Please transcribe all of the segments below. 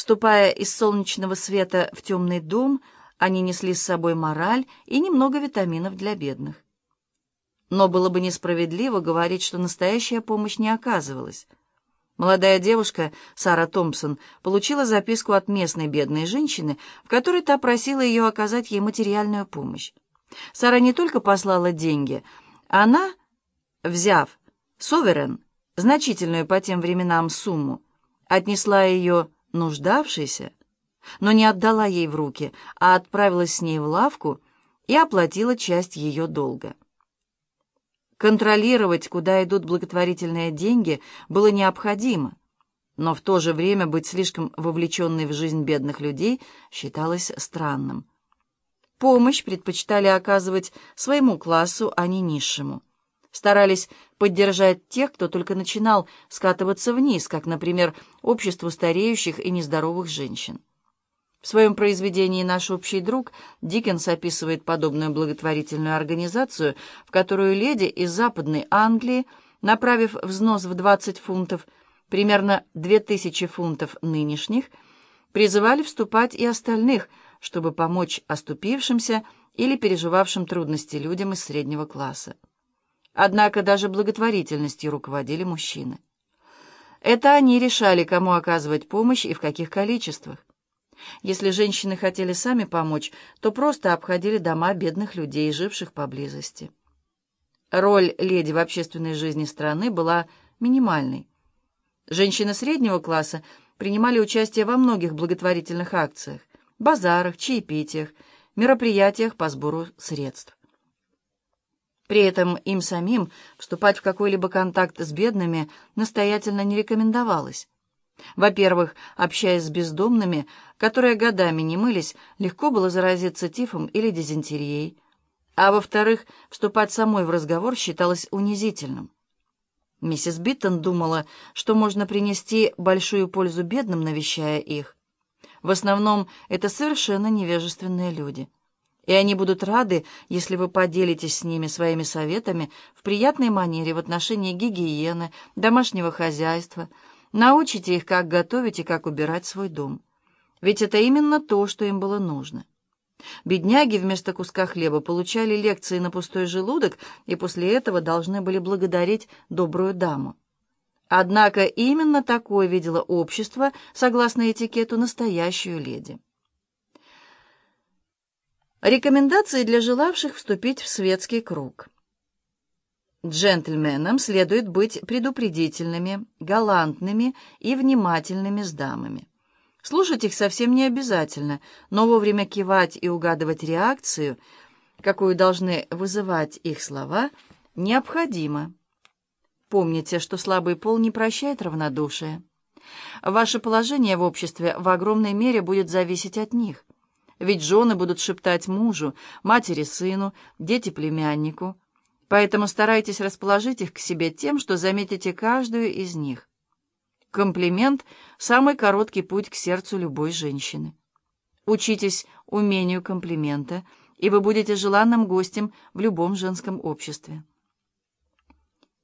Вступая из солнечного света в темный дом, они несли с собой мораль и немного витаминов для бедных. Но было бы несправедливо говорить, что настоящая помощь не оказывалась. Молодая девушка, Сара Томпсон, получила записку от местной бедной женщины, в которой та просила ее оказать ей материальную помощь. Сара не только послала деньги, она, взяв «Соверен», значительную по тем временам сумму, отнесла ее нуждавшейся, но не отдала ей в руки, а отправилась с ней в лавку и оплатила часть ее долга. Контролировать, куда идут благотворительные деньги, было необходимо, но в то же время быть слишком вовлеченной в жизнь бедных людей считалось странным. Помощь предпочитали оказывать своему классу, а не низшему старались поддержать тех, кто только начинал скатываться вниз, как, например, обществу стареющих и нездоровых женщин. В своем произведении «Наш общий друг» Диккенс описывает подобную благотворительную организацию, в которую леди из Западной Англии, направив взнос в 20 фунтов, примерно 2000 фунтов нынешних, призывали вступать и остальных, чтобы помочь оступившимся или переживавшим трудности людям из среднего класса. Однако даже благотворительностью руководили мужчины. Это они решали, кому оказывать помощь и в каких количествах. Если женщины хотели сами помочь, то просто обходили дома бедных людей, живших поблизости. Роль леди в общественной жизни страны была минимальной. Женщины среднего класса принимали участие во многих благотворительных акциях, базарах, чаепитиях, мероприятиях по сбору средств. При этом им самим вступать в какой-либо контакт с бедными настоятельно не рекомендовалось. Во-первых, общаясь с бездомными, которые годами не мылись, легко было заразиться тифом или дизентерией. А во-вторых, вступать самой в разговор считалось унизительным. Миссис Битон думала, что можно принести большую пользу бедным, навещая их. В основном это совершенно невежественные люди и они будут рады, если вы поделитесь с ними своими советами в приятной манере в отношении гигиены, домашнего хозяйства, научите их, как готовить и как убирать свой дом. Ведь это именно то, что им было нужно. Бедняги вместо куска хлеба получали лекции на пустой желудок и после этого должны были благодарить добрую даму. Однако именно такое видело общество, согласно этикету, настоящую леди. Рекомендации для желавших вступить в светский круг. Джентльменам следует быть предупредительными, галантными и внимательными с дамами. Слушать их совсем не обязательно, но вовремя кивать и угадывать реакцию, какую должны вызывать их слова, необходимо. Помните, что слабый пол не прощает равнодушие. Ваше положение в обществе в огромной мере будет зависеть от них. Ведь жены будут шептать мужу, матери сыну, дети племяннику. Поэтому старайтесь расположить их к себе тем, что заметите каждую из них. Комплимент — самый короткий путь к сердцу любой женщины. Учитесь умению комплимента, и вы будете желанным гостем в любом женском обществе.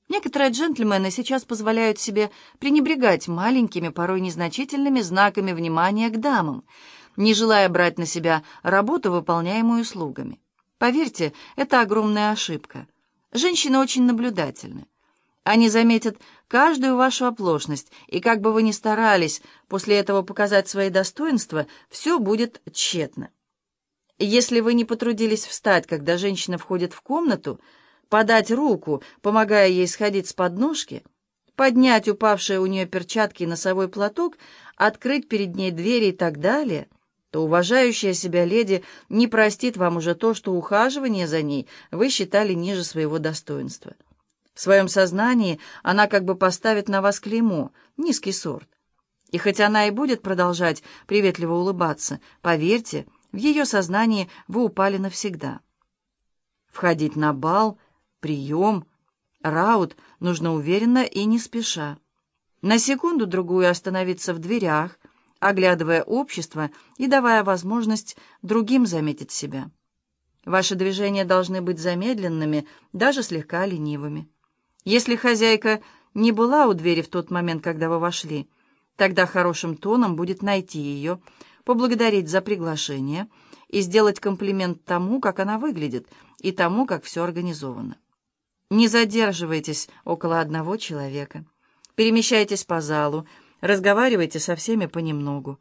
Некоторые джентльмены сейчас позволяют себе пренебрегать маленькими, порой незначительными знаками внимания к дамам — не желая брать на себя работу, выполняемую слугами. Поверьте, это огромная ошибка. Женщины очень наблюдательны. Они заметят каждую вашу оплошность, и как бы вы ни старались после этого показать свои достоинства, все будет тщетно. Если вы не потрудились встать, когда женщина входит в комнату, подать руку, помогая ей сходить с подножки, поднять упавшие у нее перчатки и носовой платок, открыть перед ней двери и так далее — то уважающая себя леди не простит вам уже то, что ухаживание за ней вы считали ниже своего достоинства. В своем сознании она как бы поставит на вас клеймо, низкий сорт. И хоть она и будет продолжать приветливо улыбаться, поверьте, в ее сознании вы упали навсегда. Входить на бал, прием, раут нужно уверенно и не спеша. На секунду-другую остановиться в дверях — оглядывая общество и давая возможность другим заметить себя. Ваши движения должны быть замедленными, даже слегка ленивыми. Если хозяйка не была у двери в тот момент, когда вы вошли, Тогда хорошим тоном будет найти ее, поблагодарить за приглашение и сделать комплимент тому, как она выглядит, и тому, как все организовано. Не задерживайтесь около одного человека. Перемещайтесь по залу, разговаривайте со всеми понемногу.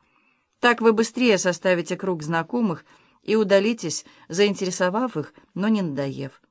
Так вы быстрее составите круг знакомых и удалитесь, заинтересовав их, но не надоев.